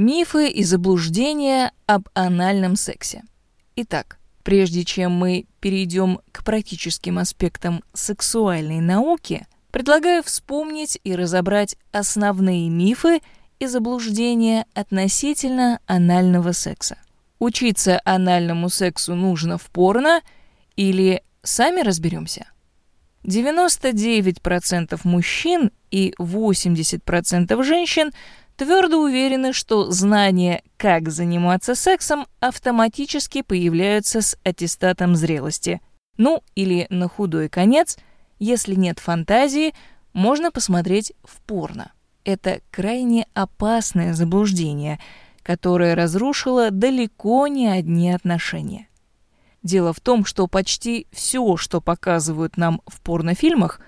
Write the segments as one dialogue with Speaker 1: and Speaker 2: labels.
Speaker 1: Мифы и заблуждения об анальном сексе. Итак, прежде чем мы перейдем к практическим аспектам сексуальной науки, предлагаю вспомнить и разобрать основные мифы и заблуждения относительно анального секса. Учиться анальному сексу нужно в порно или сами разберемся? 99% мужчин и 80% женщин твердо уверены, что знания, как заниматься сексом, автоматически появляются с аттестатом зрелости. Ну, или на худой конец, если нет фантазии, можно посмотреть в порно. Это крайне опасное заблуждение, которое разрушило далеко не одни отношения. Дело в том, что почти все, что показывают нам в порнофильмах,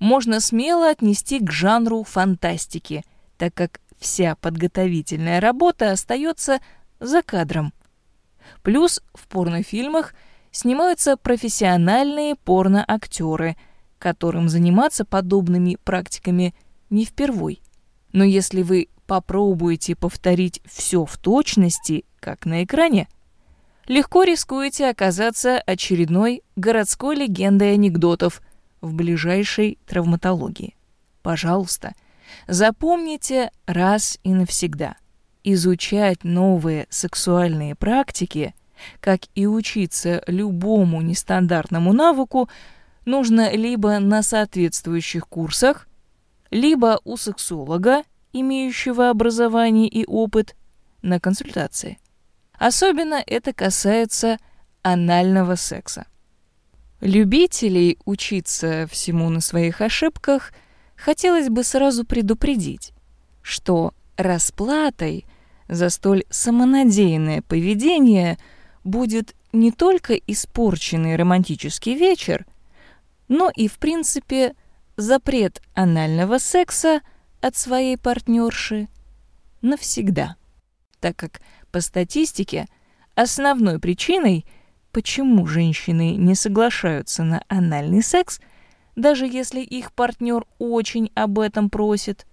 Speaker 1: можно смело отнести к жанру фантастики, так как вся подготовительная работа остается за кадром. Плюс в порнофильмах снимаются профессиональные порноактеры, которым заниматься подобными практиками не впервой. Но если вы попробуете повторить все в точности, как на экране, легко рискуете оказаться очередной городской легендой анекдотов в ближайшей травматологии. Пожалуйста, запомните раз и навсегда. Изучать новые сексуальные практики, как и учиться любому нестандартному навыку, нужно либо на соответствующих курсах, либо у сексолога, имеющего образование и опыт, на консультации. Особенно это касается анального секса. Любителей учиться всему на своих ошибках хотелось бы сразу предупредить, что расплатой за столь самонадеянное поведение будет не только испорченный романтический вечер, но и, в принципе, запрет анального секса от своей партнерши навсегда, так как по статистике, основной причиной, почему женщины не соглашаются на анальный секс, даже если их партнер очень об этом просит,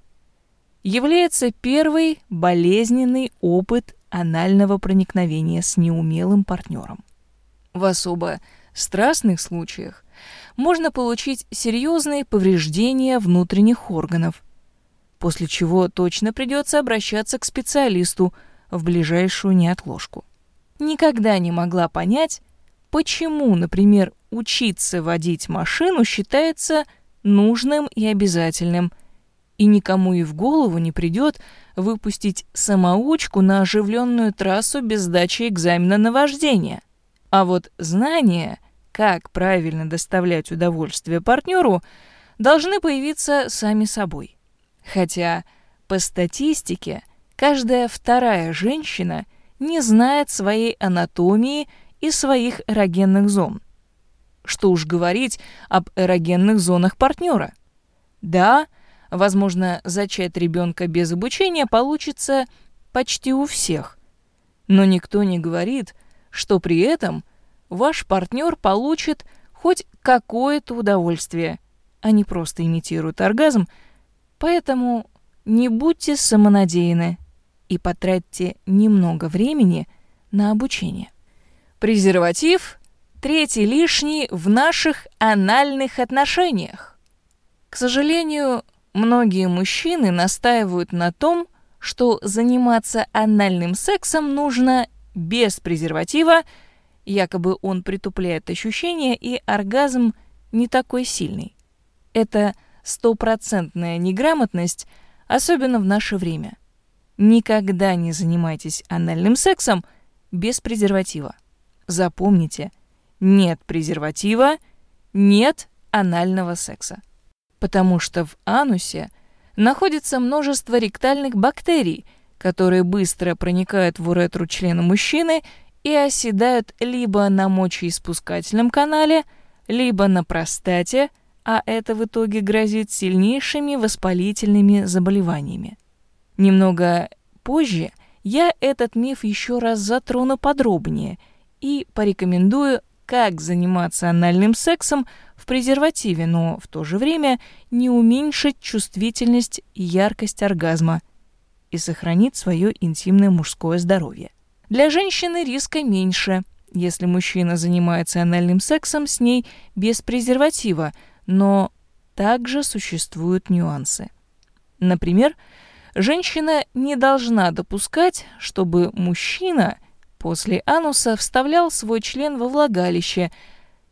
Speaker 1: является первый болезненный опыт анального проникновения с неумелым партнером. В особо страстных случаях можно получить серьезные повреждения внутренних органов, после чего точно придется обращаться к специалисту – в ближайшую неотложку. Никогда не могла понять, почему, например, учиться водить машину считается нужным и обязательным, и никому и в голову не придет выпустить самоучку на оживленную трассу без сдачи экзамена на вождение. А вот знания, как правильно доставлять удовольствие партнеру, должны появиться сами собой. Хотя по статистике – Каждая вторая женщина не знает своей анатомии и своих эрогенных зон. Что уж говорить об эрогенных зонах партнера. Да, возможно, зачать ребенка без обучения получится почти у всех. Но никто не говорит, что при этом ваш партнер получит хоть какое-то удовольствие, не просто имитирует оргазм, поэтому не будьте самонадеянны и потратьте немного времени на обучение. Презерватив – третий лишний в наших анальных отношениях. К сожалению, многие мужчины настаивают на том, что заниматься анальным сексом нужно без презерватива, якобы он притупляет ощущения и оргазм не такой сильный. Это стопроцентная неграмотность, особенно в наше время – Никогда не занимайтесь анальным сексом без презерватива. Запомните, нет презерватива, нет анального секса. Потому что в анусе находится множество ректальных бактерий, которые быстро проникают в уретру члена мужчины и оседают либо на мочеиспускательном канале, либо на простате, а это в итоге грозит сильнейшими воспалительными заболеваниями. Немного позже я этот миф еще раз затрону подробнее и порекомендую, как заниматься анальным сексом в презервативе, но в то же время не уменьшить чувствительность и яркость оргазма. и сохранит свое интимное мужское здоровье. Для женщины риска меньше, если мужчина занимается анальным сексом с ней без презерватива, но также существуют нюансы. Например, женщина не должна допускать, чтобы мужчина после ануса вставлял свой член во влагалище,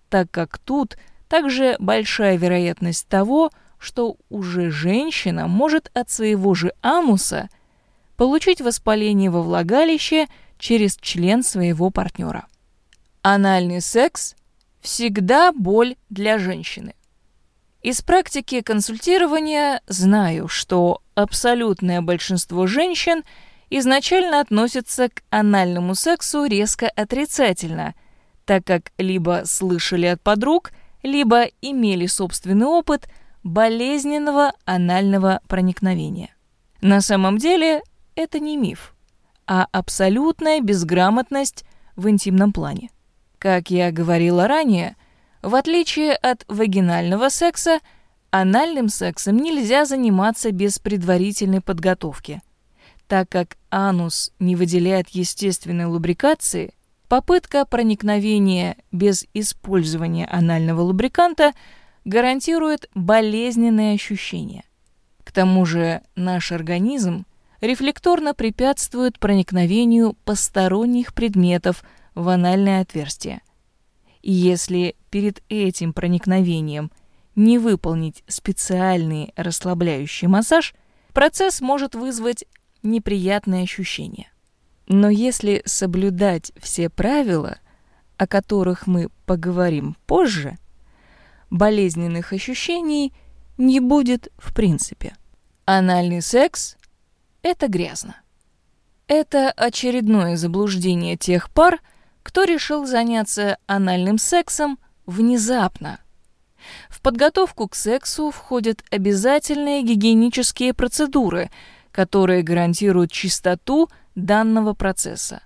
Speaker 1: так как тут также большая вероятность того, что уже женщина может от своего же ануса получить воспаление во влагалище через член своего партнера. Анальный секс – всегда боль для женщины. Из практики консультирования знаю, что абсолютное большинство женщин изначально относятся к анальному сексу резко отрицательно, так как либо слышали от подруг, либо имели собственный опыт болезненного анального проникновения. На самом деле это не миф, а абсолютная безграмотность в интимном плане. Как я говорила ранее, в отличие от вагинального секса, анальным сексом нельзя заниматься без предварительной подготовки. Так как анус не выделяет естественной лубрикации, попытка проникновения без использования анального лубриканта гарантирует болезненные ощущения. К тому же наш организм рефлекторно препятствует проникновению посторонних предметов в анальное отверстие. И если перед этим проникновением не выполнить специальный расслабляющий массаж, процесс может вызвать неприятные ощущения. Но если соблюдать все правила, о которых мы поговорим позже, болезненных ощущений не будет в принципе. Анальный секс – это грязно. Это очередное заблуждение тех пар, кто решил заняться анальным сексом внезапно. В подготовку к сексу входят обязательные гигиенические процедуры, которые гарантируют чистоту данного процесса.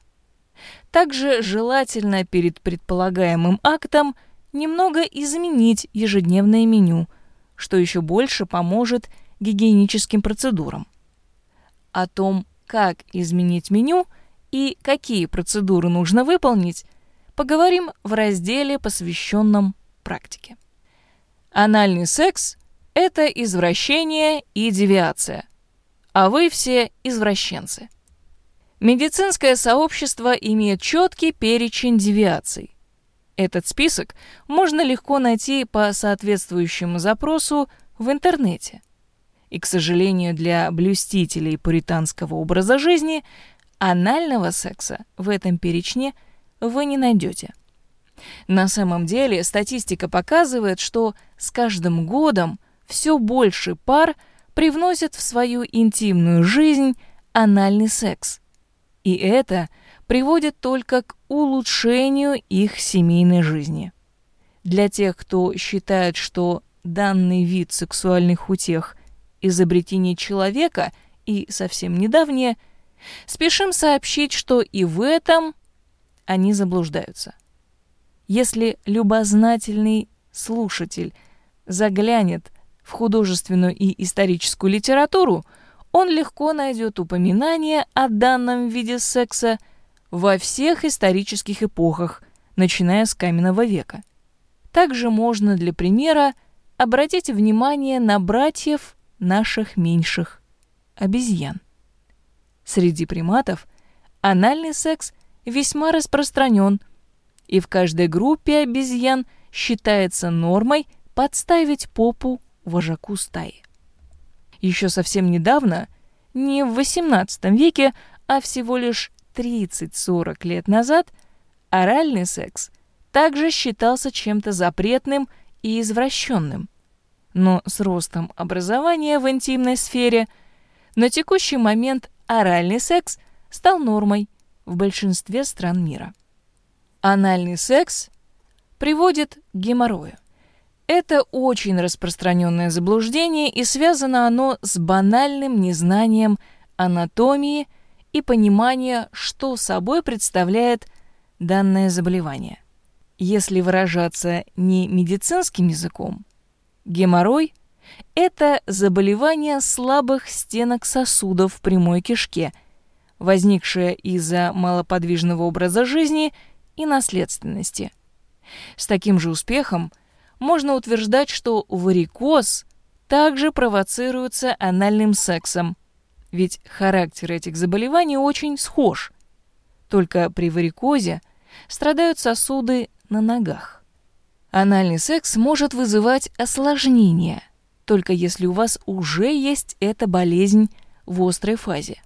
Speaker 1: Также желательно перед предполагаемым актом немного изменить ежедневное меню, что еще больше поможет гигиеническим процедурам. О том, как изменить меню и какие процедуры нужно выполнить, поговорим в разделе, посвященном практике. Анальный секс – это извращение и девиация, а вы все извращенцы. Медицинское сообщество имеет четкий перечень девиаций. Этот список можно легко найти по соответствующему запросу в интернете. И, к сожалению, для блюстителей пуританского образа жизни анального секса в этом перечне – вы не найдете. На самом деле статистика показывает, что с каждым годом все больше пар привносят в свою интимную жизнь анальный секс. И это приводит только к улучшению их семейной жизни. Для тех, кто считает, что данный вид сексуальных утех – изобретение человека и совсем недавнее, спешим сообщить, что и в этом они заблуждаются. Если любознательный слушатель заглянет в художественную и историческую литературу, он легко найдет упоминание о данном виде секса во всех исторических эпохах, начиная с каменного века. Также можно для примера обратить внимание на братьев наших меньших обезьян. Среди приматов анальный секс весьма распространен, и в каждой группе обезьян считается нормой подставить попу вожаку стаи. Еще совсем недавно, не в XVIII веке, а всего лишь 30-40 лет назад, оральный секс также считался чем-то запретным и извращенным. Но с ростом образования в интимной сфере на текущий момент оральный секс стал нормой, в большинстве стран мира. Анальный секс приводит к геморрою. Это очень распространенное заблуждение, и связано оно с банальным незнанием анатомии и понимания, что собой представляет данное заболевание. Если выражаться не медицинским языком, геморрой Это заболевание слабых стенок сосудов в прямой кишке, возникшее из-за малоподвижного образа жизни и наследственности. С таким же успехом можно утверждать, что варикоз также провоцируется анальным сексом, ведь характер этих заболеваний очень схож. Только при варикозе страдают сосуды на ногах. Анальный секс может вызывать осложнения, только если у вас уже есть эта болезнь в острой фазе.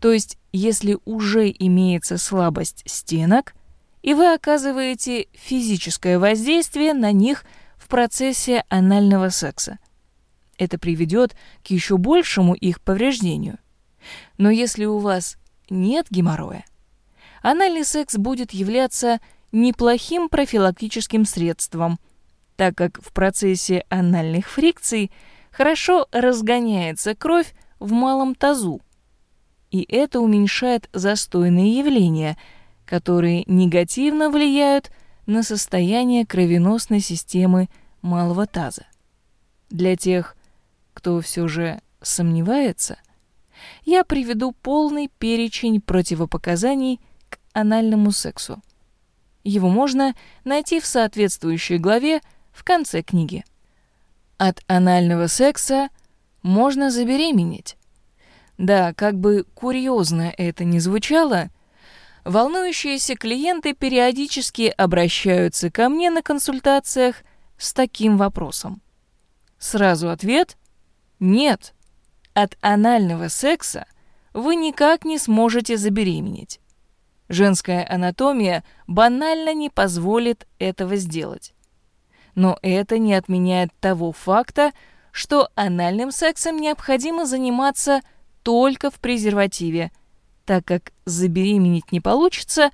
Speaker 1: То есть, если уже имеется слабость стенок, и вы оказываете физическое воздействие на них в процессе анального секса. Это приведет к еще большему их повреждению. Но если у вас нет геморроя, анальный секс будет являться неплохим профилактическим средством, так как в процессе анальных фрикций хорошо разгоняется кровь в малом тазу. И это уменьшает застойные явления, которые негативно влияют на состояние кровеносной системы малого таза. Для тех, кто все же сомневается, я приведу полный перечень противопоказаний к анальному сексу. Его можно найти в соответствующей главе в конце книги. От анального секса можно забеременеть. Да, как бы курьезно это ни звучало, волнующиеся клиенты периодически обращаются ко мне на консультациях с таким вопросом. Сразу ответ – нет. От анального секса вы никак не сможете забеременеть. Женская анатомия банально не позволит этого сделать. Но это не отменяет того факта, что анальным сексом необходимо заниматься только в презервативе, так как забеременеть не получится,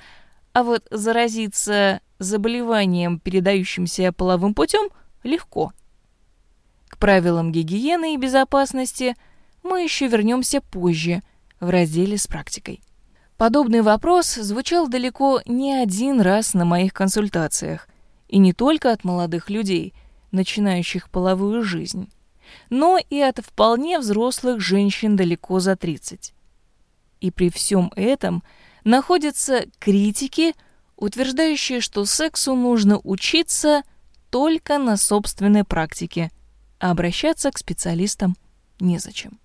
Speaker 1: а вот заразиться заболеванием, передающимся половым путем, легко. К правилам гигиены и безопасности мы еще вернемся позже в разделе с практикой. Подобный вопрос звучал далеко не один раз на моих консультациях, и не только от молодых людей, начинающих половую жизнь, но и от вполне взрослых женщин далеко за 30. И при всем этом находятся критики, утверждающие, что сексу нужно учиться только на собственной практике, а обращаться к специалистам незачем.